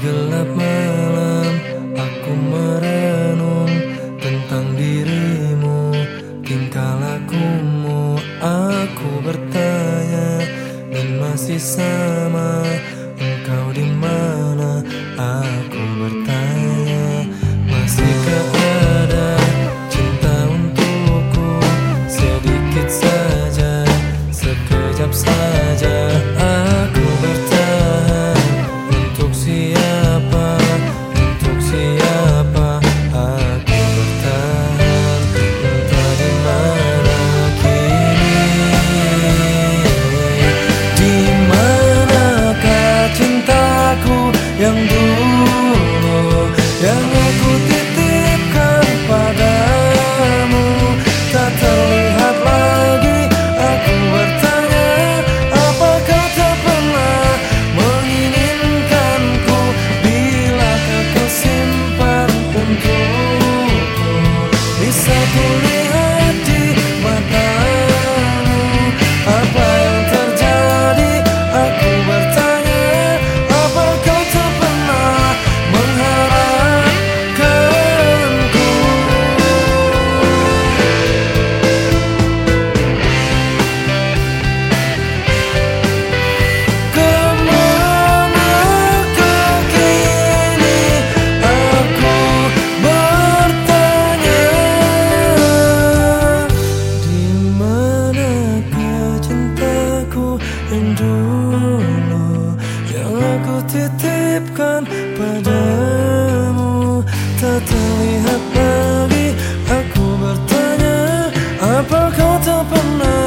gelap malam aku merenung tentang dirimu. Tingkah lakumu aku bertanya dan masih sama engkau di mana? yang dulu Yang aku titipkan padamu. Tak terlihat lagi Aku bertanya Apa kau tak pernah